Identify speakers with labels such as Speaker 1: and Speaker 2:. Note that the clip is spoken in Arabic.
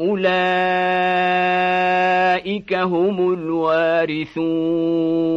Speaker 1: أولئك هم الوارثون.